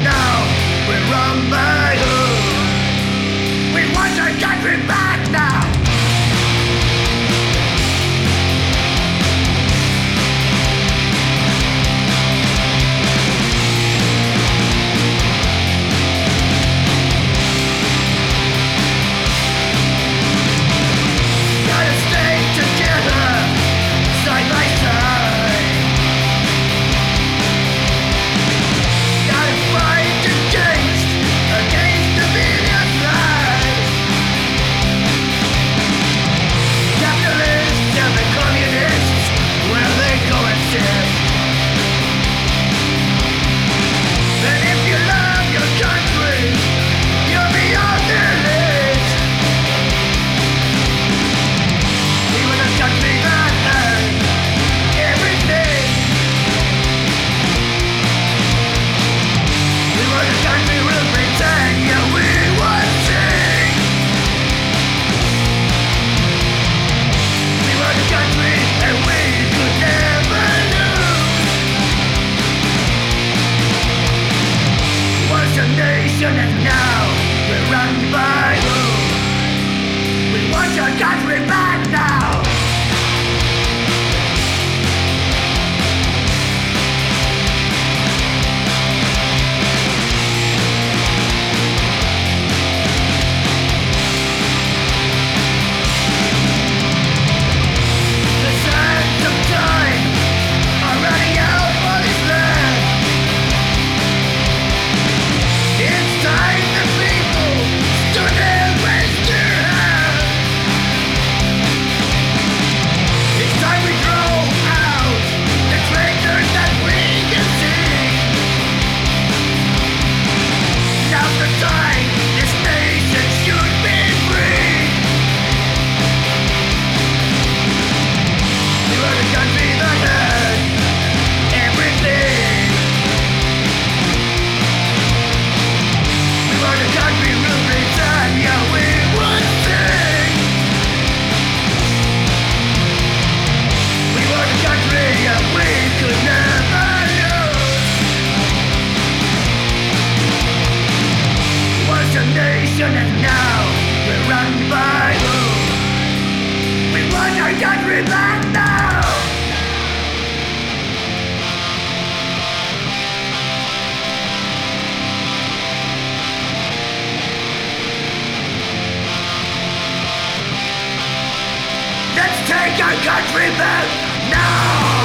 now. Make our country back now.